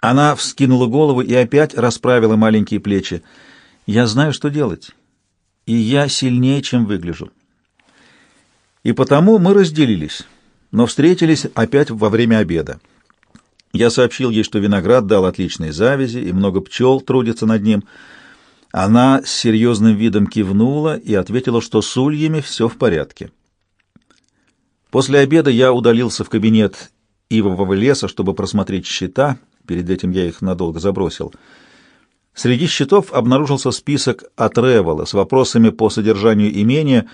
Она вскинула голову и опять расправила маленькие плечи. «Я знаю, что делать, и я сильнее, чем выгляжу». И потому мы разделились, но встретились опять во время обеда. Я сообщил ей, что виноград дал отличные завязи, и много пчел трудятся над ним. Она с серьезным видом кивнула и ответила, что с ульями все в порядке. После обеда я удалился в кабинет ивового леса, чтобы просмотреть счета, перед этим я их надолго забросил. Среди счетов обнаружился список от Револа с вопросами по содержанию имения,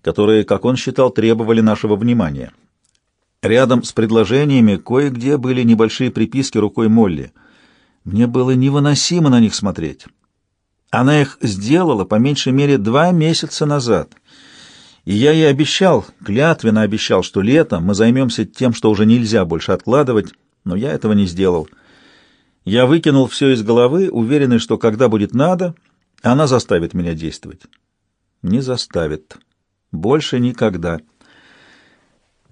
которые, как он считал, требовали нашего внимания. Рядом с предложениями кое-где были небольшие приписки рукой Молли. Мне было невыносимо на них смотреть. Она их сделала по меньшей мере два месяца назад. И я ей обещал, клятвенно обещал, что летом мы займемся тем, что уже нельзя больше откладывать, но я этого не сделал. Я выкинул все из головы, уверенный, что когда будет надо, она заставит меня действовать. Не заставит. Больше никогда.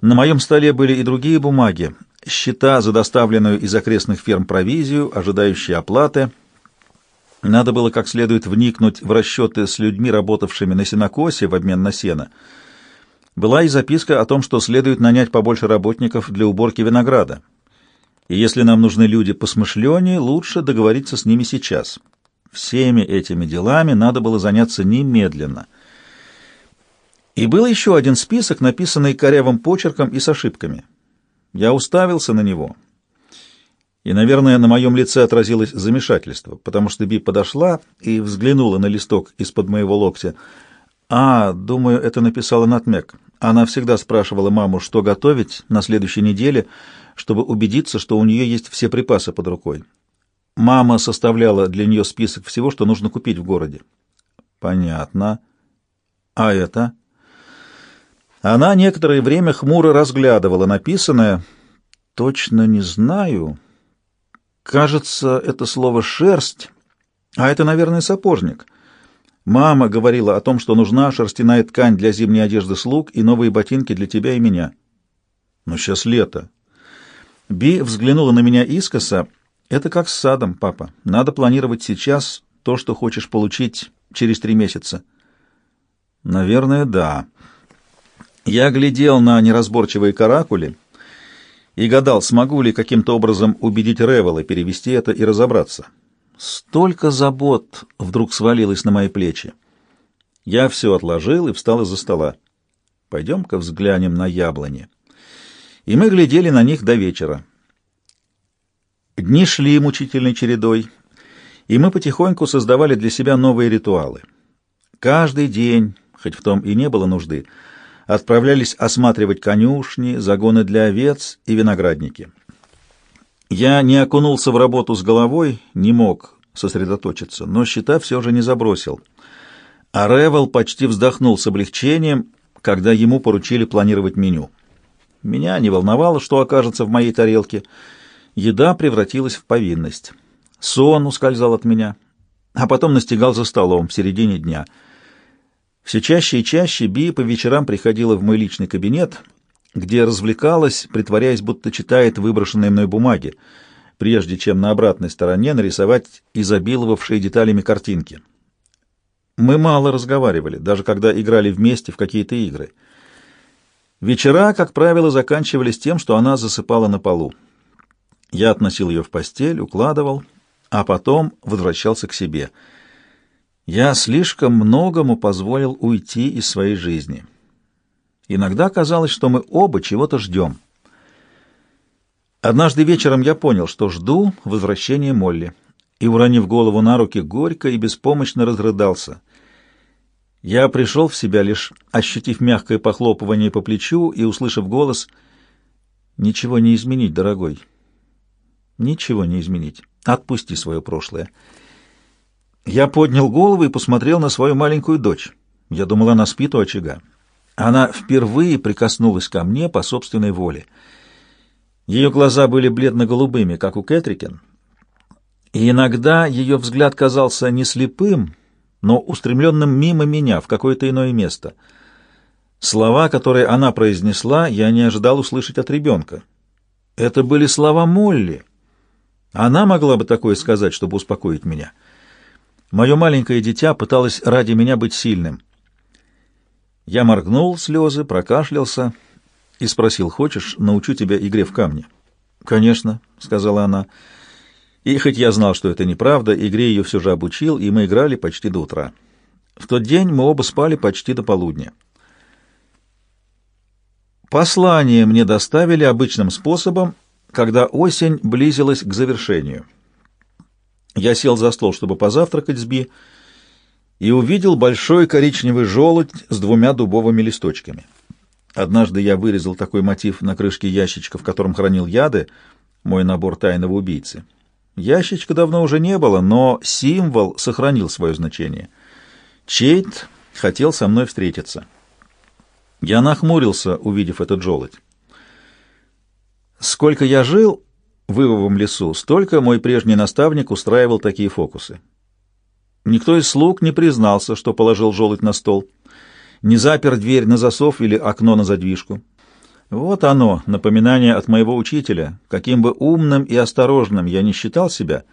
На моем столе были и другие бумаги. Счета за доставленную из окрестных ферм провизию, ожидающие оплаты. Надо было как следует вникнуть в расчеты с людьми, работавшими на сенокосе в обмен на сено. Была и записка о том, что следует нанять побольше работников для уборки винограда. И если нам нужны люди посмышленнее, лучше договориться с ними сейчас. Всеми этими делами надо было заняться немедленно — и был еще один список, написанный корявым почерком и с ошибками. Я уставился на него. И, наверное, на моем лице отразилось замешательство, потому что Би подошла и взглянула на листок из-под моего локтя. «А, думаю, это написала Натмек. Она всегда спрашивала маму, что готовить на следующей неделе, чтобы убедиться, что у нее есть все припасы под рукой. Мама составляла для нее список всего, что нужно купить в городе». «Понятно. А это?» Она некоторое время хмуро разглядывала написанное. Точно не знаю. Кажется, это слово «шерсть», а это, наверное, сапожник. Мама говорила о том, что нужна шерстяная ткань для зимней одежды слуг и новые ботинки для тебя и меня. Но сейчас лето. Би взглянула на меня искоса. Это как с садом, папа. Надо планировать сейчас то, что хочешь получить через три месяца. Наверное, да. Я глядел на неразборчивые каракули и гадал, смогу ли каким-то образом убедить Ревела перевести это и разобраться. Столько забот вдруг свалилось на мои плечи. Я все отложил и встал из-за стола. Пойдем-ка взглянем на яблони. И мы глядели на них до вечера. Дни шли мучительной чередой, и мы потихоньку создавали для себя новые ритуалы. Каждый день, хоть в том и не было нужды, — отправлялись осматривать конюшни, загоны для овец и виноградники. Я не окунулся в работу с головой, не мог сосредоточиться, но счета все же не забросил. А Ревел почти вздохнул с облегчением, когда ему поручили планировать меню. Меня не волновало, что окажется в моей тарелке. Еда превратилась в повинность. Сон ускользал от меня, а потом настигал за столом в середине дня — все чаще и чаще Би по вечерам приходила в мой личный кабинет, где развлекалась, притворяясь, будто читает выброшенные мной бумаги, прежде чем на обратной стороне нарисовать изобиловавшие деталями картинки. Мы мало разговаривали, даже когда играли вместе в какие-то игры. Вечера, как правило, заканчивались тем, что она засыпала на полу. Я относил ее в постель, укладывал, а потом возвращался к себе — я слишком многому позволил уйти из своей жизни. Иногда казалось, что мы оба чего-то ждем. Однажды вечером я понял, что жду возвращения Молли, и, уронив голову на руки, горько и беспомощно разрыдался. Я пришел в себя, лишь ощутив мягкое похлопывание по плечу и услышав голос «Ничего не изменить, дорогой, ничего не изменить. Отпусти свое прошлое». Я поднял голову и посмотрел на свою маленькую дочь. Я думал, она спит у очага. Она впервые прикоснулась ко мне по собственной воле. Ее глаза были бледно-голубыми, как у Кэтрикин, и иногда ее взгляд казался не слепым, но устремленным мимо меня в какое-то иное место. Слова, которые она произнесла, я не ожидал услышать от ребенка. Это были слова Молли. Она могла бы такое сказать, чтобы успокоить меня. Мое маленькое дитя пыталось ради меня быть сильным. Я моргнул слезы, прокашлялся и спросил, «Хочешь, научу тебя игре в камни?» «Конечно», — сказала она. И хоть я знал, что это неправда, игре ее все же обучил, и мы играли почти до утра. В тот день мы оба спали почти до полудня. Послание мне доставили обычным способом, когда осень близилась к завершению. Я сел за стол, чтобы позавтракать с Би, и увидел большой коричневый желудь с двумя дубовыми листочками. Однажды я вырезал такой мотив на крышке ящичка, в котором хранил яды, мой набор тайного убийцы. Ящичка давно уже не было, но символ сохранил свое значение. Чейт хотел со мной встретиться. Я нахмурился, увидев этот желудь. Сколько я жил в Ивовом лесу, столько мой прежний наставник устраивал такие фокусы. Никто из слуг не признался, что положил желудь на стол, не запер дверь на засов или окно на задвижку. Вот оно, напоминание от моего учителя. Каким бы умным и осторожным я не считал себя,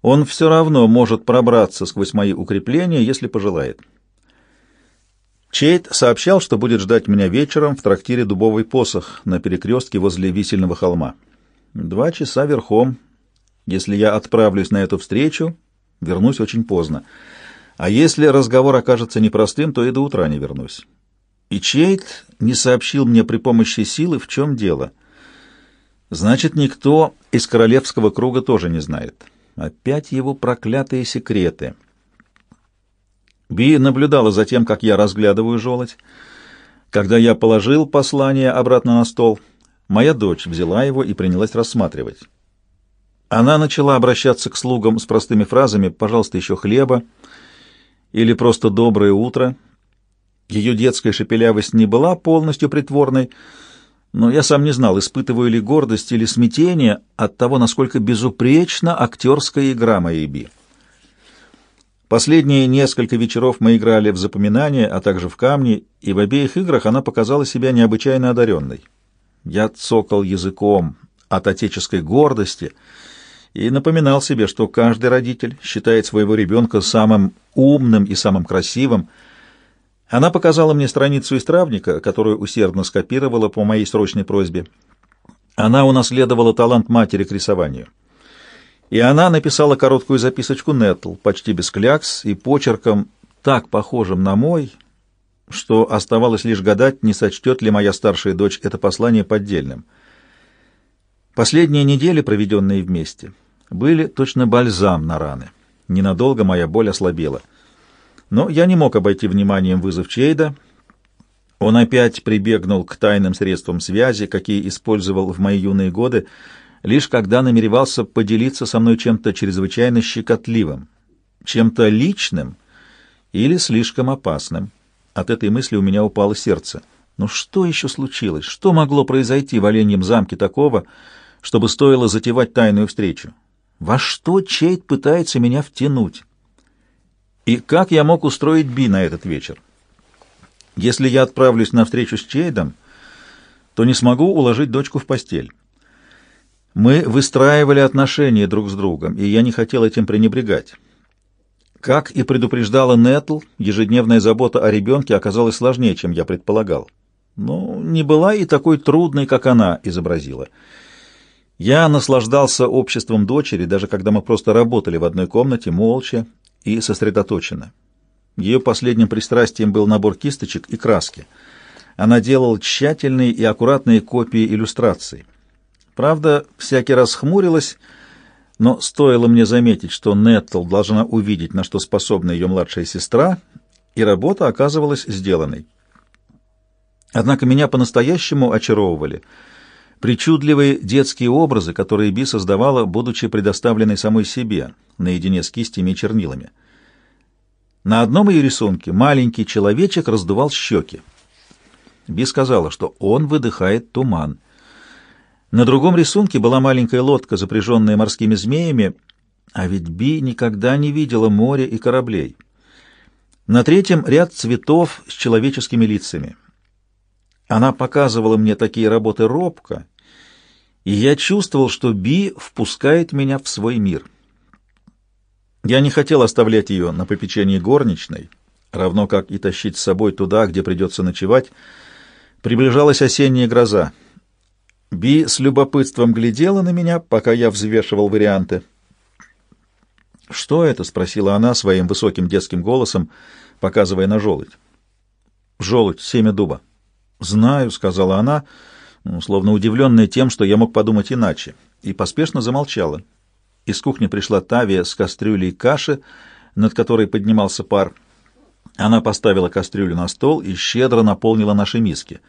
он все равно может пробраться сквозь мои укрепления, если пожелает. Чейт сообщал, что будет ждать меня вечером в трактире «Дубовый посох» на перекрестке возле Висельного холма. Два часа верхом. Если я отправлюсь на эту встречу, вернусь очень поздно. А если разговор окажется непростым, то и до утра не вернусь. И Чейт не сообщил мне при помощи силы, в чем дело. Значит, никто из королевского круга тоже не знает. Опять его проклятые секреты. Би наблюдала за тем, как я разглядываю желудь. Когда я положил послание обратно на стол, моя дочь взяла его и принялась рассматривать. Она начала обращаться к слугам с простыми фразами «пожалуйста, еще хлеба» или просто «доброе утро». Ее детская шепелявость не была полностью притворной, но я сам не знал, испытываю ли гордость или смятение от того, насколько безупречна актерская игра моей Би. Последние несколько вечеров мы играли в запоминания, а также в камни, и в обеих играх она показала себя необычайно одаренной. Я цокал языком от отеческой гордости и напоминал себе, что каждый родитель считает своего ребенка самым умным и самым красивым. Она показала мне страницу из травника, которую усердно скопировала по моей срочной просьбе. Она унаследовала талант матери к рисованию и она написала короткую записочку Нетл, почти без клякс и почерком, так похожим на мой, что оставалось лишь гадать, не сочтет ли моя старшая дочь это послание поддельным. Последние недели, проведенные вместе, были точно бальзам на раны. Ненадолго моя боль ослабела. Но я не мог обойти вниманием вызов Чейда. Он опять прибегнул к тайным средствам связи, какие использовал в мои юные годы, лишь когда намеревался поделиться со мной чем-то чрезвычайно щекотливым, чем-то личным или слишком опасным. От этой мысли у меня упало сердце. Но что еще случилось? Что могло произойти в Оленьем замке такого, чтобы стоило затевать тайную встречу? Во что Чейд пытается меня втянуть? И как я мог устроить Би на этот вечер? Если я отправлюсь на встречу с Чейдом, то не смогу уложить дочку в постель. Мы выстраивали отношения друг с другом, и я не хотел этим пренебрегать. Как и предупреждала Нетл, ежедневная забота о ребенке оказалась сложнее, чем я предполагал. Но не была и такой трудной, как она изобразила. Я наслаждался обществом дочери, даже когда мы просто работали в одной комнате, молча и сосредоточенно. Ее последним пристрастием был набор кисточек и краски. Она делала тщательные и аккуратные копии иллюстраций. Правда, всякий раз хмурилась, но стоило мне заметить, что Неттл должна увидеть, на что способна ее младшая сестра, и работа оказывалась сделанной. Однако меня по-настоящему очаровывали причудливые детские образы, которые Би создавала, будучи предоставленной самой себе, наедине с кистями и чернилами. На одном ее рисунке маленький человечек раздувал щеки. Би сказала, что он выдыхает туман — на другом рисунке была маленькая лодка, запряженная морскими змеями, а ведь Би никогда не видела моря и кораблей. На третьем ряд цветов с человеческими лицами. Она показывала мне такие работы робко, и я чувствовал, что Би впускает меня в свой мир. Я не хотел оставлять ее на попечении горничной, равно как и тащить с собой туда, где придется ночевать. Приближалась осенняя гроза. Би с любопытством глядела на меня, пока я взвешивал варианты. «Что это?» — спросила она своим высоким детским голосом, показывая на желудь. «Желудь, семя дуба». «Знаю», — сказала она, словно удивленная тем, что я мог подумать иначе, и поспешно замолчала. Из кухни пришла Тавия с кастрюлей каши, над которой поднимался пар. Она поставила кастрюлю на стол и щедро наполнила наши миски.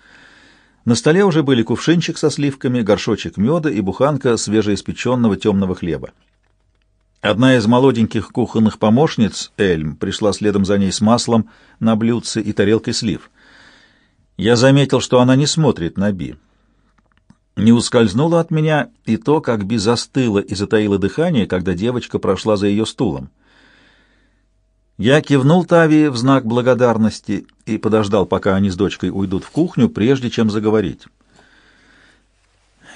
На столе уже были кувшинчик со сливками, горшочек меда и буханка свежеиспеченного темного хлеба. Одна из молоденьких кухонных помощниц, Эльм, пришла следом за ней с маслом на блюдце и тарелкой слив. Я заметил, что она не смотрит на Би. Не ускользнуло от меня и то, как Би застыла и затаила дыхание, когда девочка прошла за ее стулом. Я кивнул Тави в знак благодарности и подождал, пока они с дочкой уйдут в кухню, прежде чем заговорить.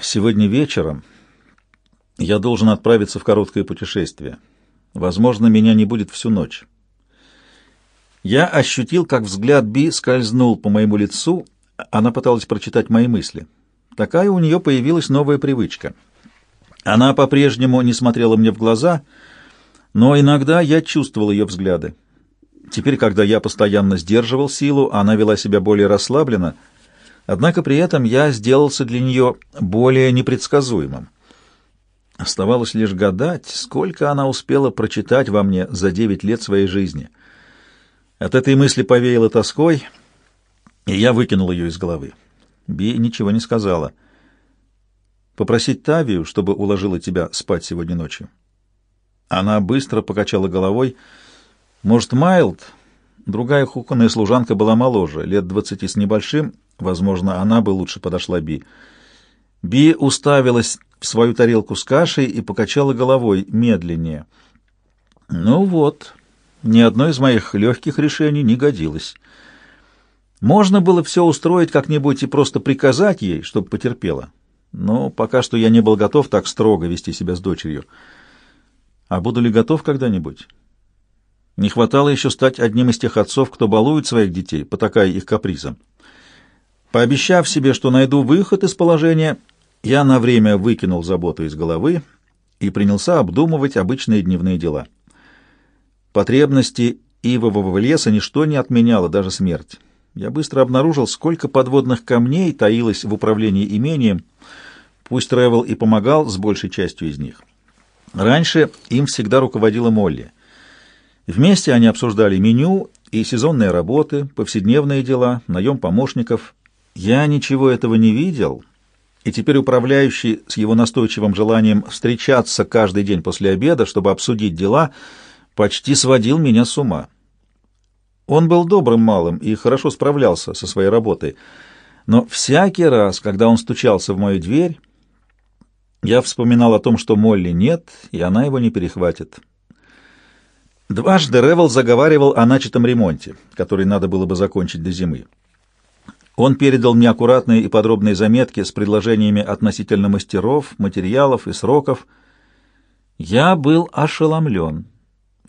Сегодня вечером я должен отправиться в короткое путешествие. Возможно, меня не будет всю ночь. Я ощутил, как взгляд Би скользнул по моему лицу, она пыталась прочитать мои мысли. Такая у нее появилась новая привычка. Она по-прежнему не смотрела мне в глаза — но иногда я чувствовал ее взгляды. Теперь, когда я постоянно сдерживал силу, она вела себя более расслабленно, однако при этом я сделался для нее более непредсказуемым. Оставалось лишь гадать, сколько она успела прочитать во мне за девять лет своей жизни. От этой мысли повеяло тоской, и я выкинул ее из головы. Би ничего не сказала. «Попросить Тавию, чтобы уложила тебя спать сегодня ночью?» Она быстро покачала головой. Может, Майлд? Другая кухонная служанка была моложе, лет двадцати с небольшим. Возможно, она бы лучше подошла Би. Би уставилась в свою тарелку с кашей и покачала головой медленнее. Ну вот, ни одно из моих легких решений не годилось. Можно было все устроить как-нибудь и просто приказать ей, чтобы потерпела. Но пока что я не был готов так строго вести себя с дочерью. А буду ли готов когда-нибудь? Не хватало еще стать одним из тех отцов, кто балует своих детей, потакая их капризам. Пообещав себе, что найду выход из положения, я на время выкинул заботу из головы и принялся обдумывать обычные дневные дела. Потребности ивового леса ничто не отменяло, даже смерть. Я быстро обнаружил, сколько подводных камней таилось в управлении имением, пусть Тревел и помогал с большей частью из них. Раньше им всегда руководила Молли. Вместе они обсуждали меню и сезонные работы, повседневные дела, наем помощников. Я ничего этого не видел, и теперь управляющий с его настойчивым желанием встречаться каждый день после обеда, чтобы обсудить дела, почти сводил меня с ума. Он был добрым малым и хорошо справлялся со своей работой, но всякий раз, когда он стучался в мою дверь, я вспоминал о том, что Молли нет, и она его не перехватит. Дважды Ревел заговаривал о начатом ремонте, который надо было бы закончить до зимы. Он передал мне аккуратные и подробные заметки с предложениями относительно мастеров, материалов и сроков. Я был ошеломлен.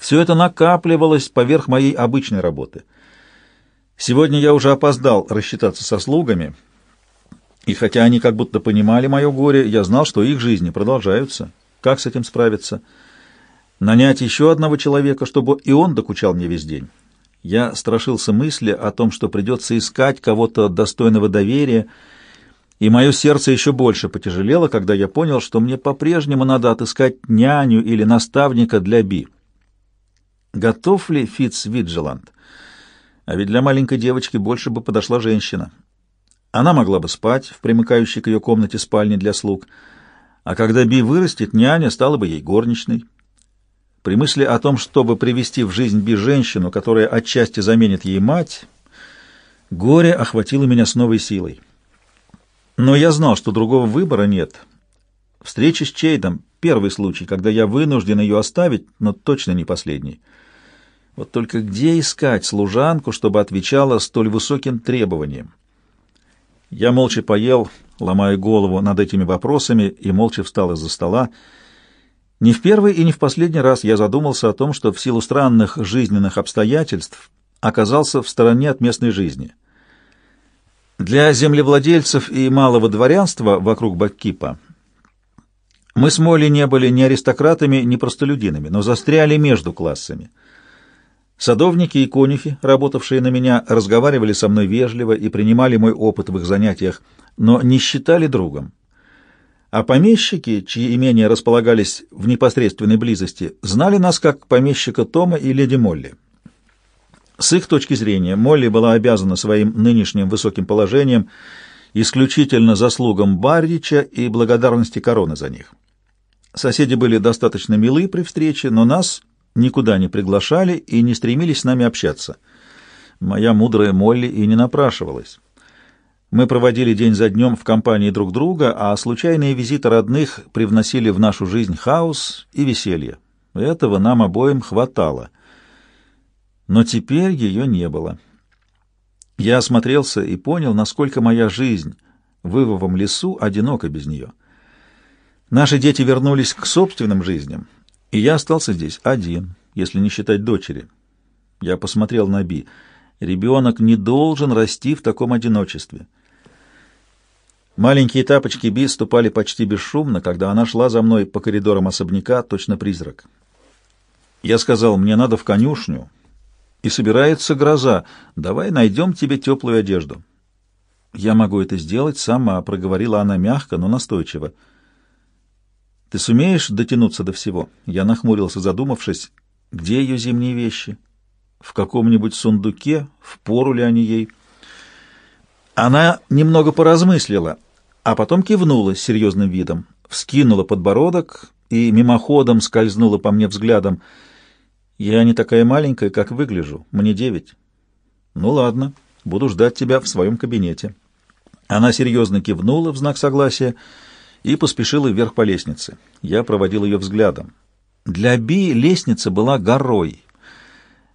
Все это накапливалось поверх моей обычной работы. Сегодня я уже опоздал рассчитаться со слугами — и хотя они как будто понимали мое горе, я знал, что их жизни продолжаются. Как с этим справиться? Нанять еще одного человека, чтобы и он докучал мне весь день. Я страшился мысли о том, что придется искать кого-то достойного доверия, и мое сердце еще больше потяжелело, когда я понял, что мне по-прежнему надо отыскать няню или наставника для Би. Готов ли Фитц Виджеланд? А ведь для маленькой девочки больше бы подошла женщина. Она могла бы спать в примыкающей к ее комнате спальне для слуг, а когда Би вырастет, няня стала бы ей горничной. При мысли о том, чтобы привести в жизнь Би женщину, которая отчасти заменит ей мать, горе охватило меня с новой силой. Но я знал, что другого выбора нет. Встреча с Чейдом — первый случай, когда я вынужден ее оставить, но точно не последний. Вот только где искать служанку, чтобы отвечала столь высоким требованиям? Я молча поел, ломая голову над этими вопросами, и молча встал из-за стола. Не в первый и не в последний раз я задумался о том, что в силу странных жизненных обстоятельств оказался в стороне от местной жизни. Для землевладельцев и малого дворянства вокруг Баккипа мы с Молли не были ни аристократами, ни простолюдинами, но застряли между классами. Садовники и конюхи, работавшие на меня, разговаривали со мной вежливо и принимали мой опыт в их занятиях, но не считали другом. А помещики, чьи имения располагались в непосредственной близости, знали нас как помещика Тома и леди Молли. С их точки зрения, Молли была обязана своим нынешним высоким положением исключительно заслугам Баррича и благодарности короны за них. Соседи были достаточно милы при встрече, но нас никуда не приглашали и не стремились с нами общаться. Моя мудрая Молли и не напрашивалась. Мы проводили день за днем в компании друг друга, а случайные визиты родных привносили в нашу жизнь хаос и веселье. Этого нам обоим хватало. Но теперь ее не было. Я осмотрелся и понял, насколько моя жизнь в Ивовом лесу одинока без нее. Наши дети вернулись к собственным жизням, и я остался здесь один, если не считать дочери. Я посмотрел на Би. Ребенок не должен расти в таком одиночестве. Маленькие тапочки Би ступали почти бесшумно, когда она шла за мной по коридорам особняка, точно призрак. Я сказал, мне надо в конюшню, и собирается гроза. Давай найдем тебе теплую одежду. Я могу это сделать сама, — проговорила она мягко, но настойчиво. — ты сумеешь дотянуться до всего? Я нахмурился, задумавшись, где ее зимние вещи? В каком-нибудь сундуке? В пору ли они ей? Она немного поразмыслила, а потом кивнула с серьезным видом, вскинула подбородок и мимоходом скользнула по мне взглядом. Я не такая маленькая, как выгляжу, мне девять. Ну ладно, буду ждать тебя в своем кабинете. Она серьезно кивнула в знак согласия, и поспешила вверх по лестнице. Я проводил ее взглядом. Для Би лестница была горой.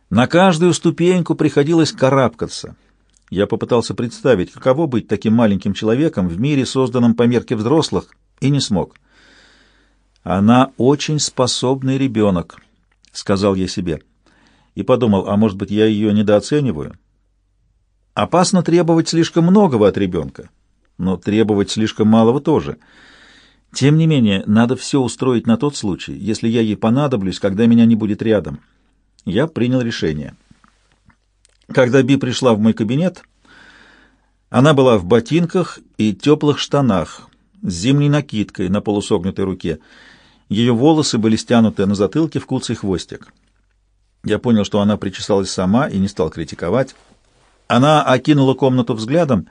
На каждую ступеньку приходилось карабкаться. Я попытался представить, каково быть таким маленьким человеком в мире, созданном по мерке взрослых, и не смог. «Она очень способный ребенок», — сказал я себе. И подумал, а может быть, я ее недооцениваю? Опасно требовать слишком многого от ребенка, но требовать слишком малого тоже — тем не менее, надо все устроить на тот случай, если я ей понадоблюсь, когда меня не будет рядом. Я принял решение. Когда Би пришла в мой кабинет, она была в ботинках и теплых штанах, с зимней накидкой на полусогнутой руке. Ее волосы были стянуты на затылке в куцый хвостик. Я понял, что она причесалась сама и не стал критиковать. Она окинула комнату взглядом,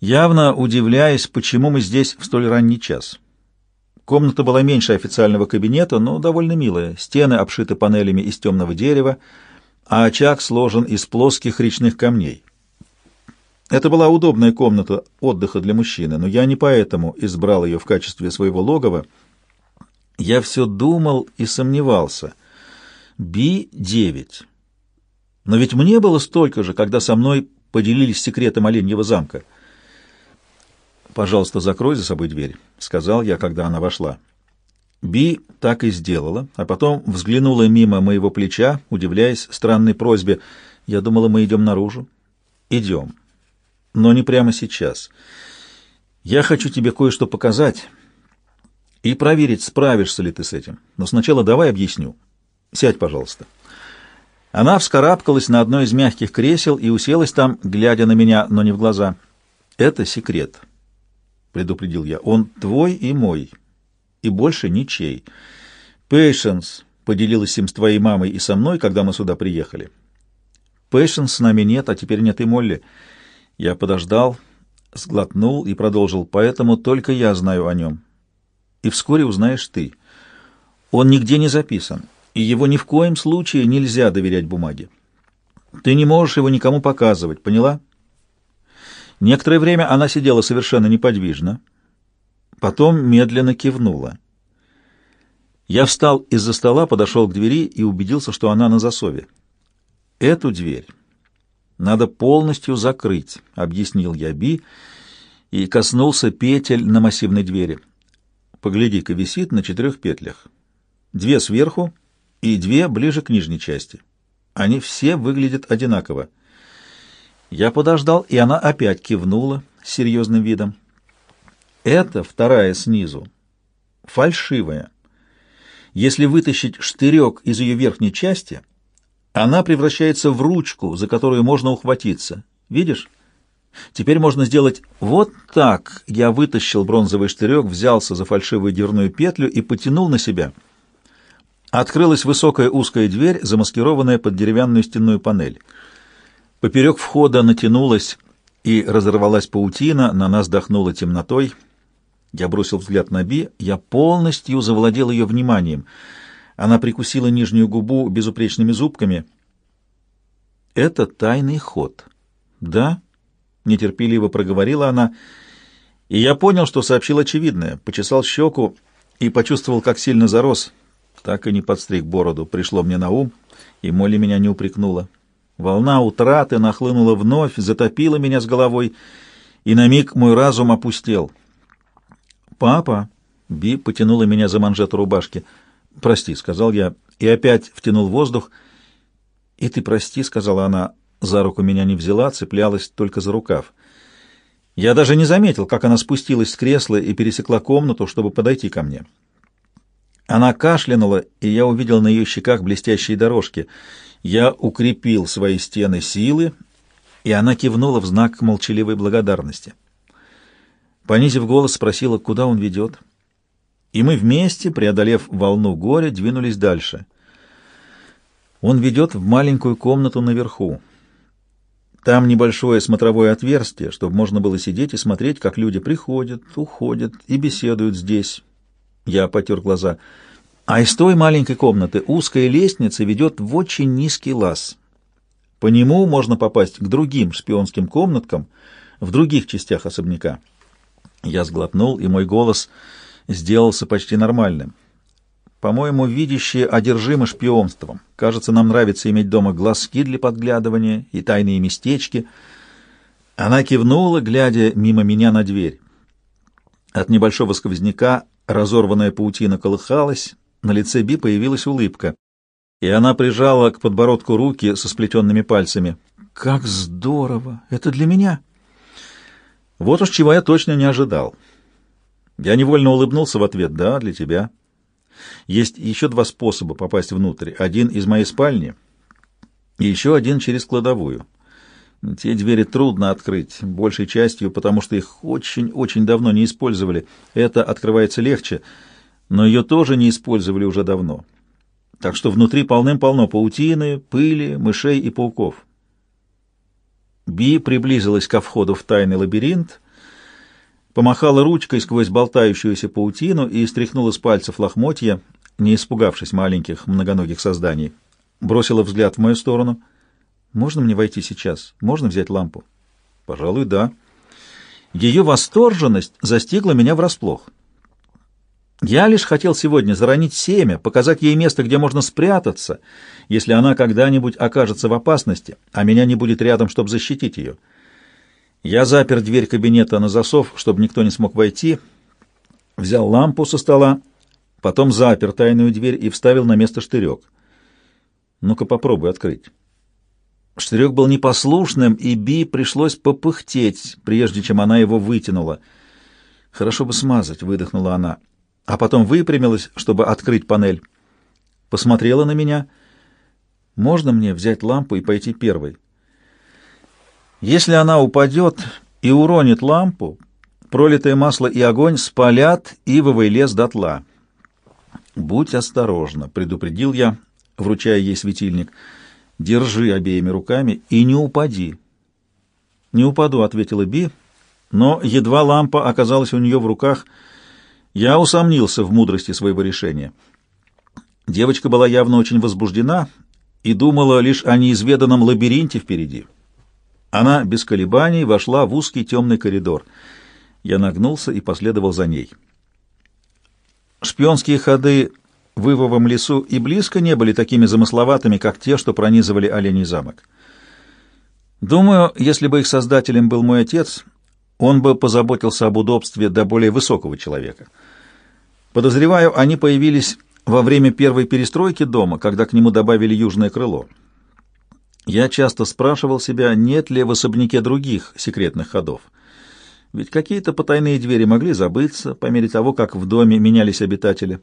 явно удивляясь, почему мы здесь в столь ранний час. Комната была меньше официального кабинета, но довольно милая. Стены обшиты панелями из темного дерева, а очаг сложен из плоских речных камней. Это была удобная комната отдыха для мужчины, но я не поэтому избрал ее в качестве своего логова. Я все думал и сомневался. Би-9. Но ведь мне было столько же, когда со мной поделились секретом Оленьего замка — «Пожалуйста, закрой за собой дверь», — сказал я, когда она вошла. Би так и сделала, а потом взглянула мимо моего плеча, удивляясь странной просьбе. Я думала, мы идем наружу. «Идем. Но не прямо сейчас. Я хочу тебе кое-что показать и проверить, справишься ли ты с этим. Но сначала давай объясню. Сядь, пожалуйста». Она вскарабкалась на одно из мягких кресел и уселась там, глядя на меня, но не в глаза. «Это секрет» предупредил я. Он твой и мой, и больше ничей. Пейшенс поделилась им с твоей мамой и со мной, когда мы сюда приехали. Пейшенс с нами нет, а теперь нет и Молли. Я подождал, сглотнул и продолжил. Поэтому только я знаю о нем. И вскоре узнаешь ты. Он нигде не записан, и его ни в коем случае нельзя доверять бумаге. Ты не можешь его никому показывать, поняла? — Некоторое время она сидела совершенно неподвижно, потом медленно кивнула. Я встал из-за стола, подошел к двери и убедился, что она на засове. «Эту дверь надо полностью закрыть», — объяснил я Би, и коснулся петель на массивной двери. Погляди-ка, висит на четырех петлях. Две сверху и две ближе к нижней части. Они все выглядят одинаково. Я подождал, и она опять кивнула с серьезным видом. Это вторая снизу, фальшивая. Если вытащить штырек из ее верхней части, она превращается в ручку, за которую можно ухватиться. Видишь? Теперь можно сделать вот так. Я вытащил бронзовый штырек, взялся за фальшивую дверную петлю и потянул на себя — Открылась высокая узкая дверь, замаскированная под деревянную стенную панель. Поперек входа натянулась и разорвалась паутина, на нас дохнула темнотой. Я бросил взгляд на Би, я полностью завладел ее вниманием. Она прикусила нижнюю губу безупречными зубками. «Это тайный ход». «Да?» — нетерпеливо проговорила она, и я понял, что сообщил очевидное, почесал щеку и почувствовал, как сильно зарос — так и не подстриг бороду, пришло мне на ум, и Молли меня не упрекнула. Волна утраты нахлынула вновь, затопила меня с головой, и на миг мой разум опустел. «Папа!» — Би потянула меня за манжету рубашки. «Прости», — сказал я, и опять втянул воздух. «И ты прости», — сказала она, за руку меня не взяла, цеплялась только за рукав. Я даже не заметил, как она спустилась с кресла и пересекла комнату, чтобы подойти ко мне. Она кашлянула, и я увидел на ее щеках блестящие дорожки. Я укрепил свои стены силы, и она кивнула в знак молчаливой благодарности. Понизив голос, спросила, куда он ведет. И мы вместе, преодолев волну горя, двинулись дальше. Он ведет в маленькую комнату наверху. Там небольшое смотровое отверстие, чтобы можно было сидеть и смотреть, как люди приходят, уходят и беседуют здесь, я потер глаза. А из той маленькой комнаты узкая лестница ведет в очень низкий лаз. По нему можно попасть к другим шпионским комнаткам в других частях особняка. Я сглотнул, и мой голос сделался почти нормальным. По-моему, видящие одержимы шпионством. Кажется, нам нравится иметь дома глазки для подглядывания и тайные местечки. Она кивнула, глядя мимо меня на дверь. От небольшого сквозняка Разорванная паутина колыхалась, на лице Би появилась улыбка, и она прижала к подбородку руки со сплетенными пальцами. «Как здорово! Это для меня!» Вот уж чего я точно не ожидал. Я невольно улыбнулся в ответ. «Да, для тебя». Есть еще два способа попасть внутрь. Один из моей спальни и еще один через кладовую. Те двери трудно открыть, большей частью, потому что их очень-очень давно не использовали. Это открывается легче, но ее тоже не использовали уже давно. Так что внутри полным-полно паутины, пыли, мышей и пауков. Би приблизилась ко входу в тайный лабиринт, помахала ручкой сквозь болтающуюся паутину и стряхнула с пальцев лохмотья, не испугавшись маленьких многоногих созданий. Бросила взгляд в мою сторону — можно мне войти сейчас? Можно взять лампу? Пожалуй, да. Ее восторженность застигла меня врасплох. Я лишь хотел сегодня заронить семя, показать ей место, где можно спрятаться, если она когда-нибудь окажется в опасности, а меня не будет рядом, чтобы защитить ее. Я запер дверь кабинета на засов, чтобы никто не смог войти, взял лампу со стола, потом запер тайную дверь и вставил на место штырек. Ну-ка попробуй открыть. Штырек был непослушным, и Би пришлось попыхтеть, прежде чем она его вытянула. «Хорошо бы смазать», — выдохнула она, а потом выпрямилась, чтобы открыть панель. Посмотрела на меня. «Можно мне взять лампу и пойти первой?» «Если она упадет и уронит лампу, пролитое масло и огонь спалят ивовый лес дотла». «Будь осторожна», — предупредил я, вручая ей светильник, — Держи обеими руками и не упади. Не упаду, ответила Би, но едва лампа оказалась у нее в руках, я усомнился в мудрости своего решения. Девочка была явно очень возбуждена и думала лишь о неизведанном лабиринте впереди. Она без колебаний вошла в узкий темный коридор. Я нагнулся и последовал за ней. Шпионские ходы в Ивовом лесу и близко не были такими замысловатыми, как те, что пронизывали Оленей замок. Думаю, если бы их создателем был мой отец, он бы позаботился об удобстве до более высокого человека. Подозреваю, они появились во время первой перестройки дома, когда к нему добавили южное крыло. Я часто спрашивал себя, нет ли в особняке других секретных ходов. Ведь какие-то потайные двери могли забыться по мере того, как в доме менялись обитатели.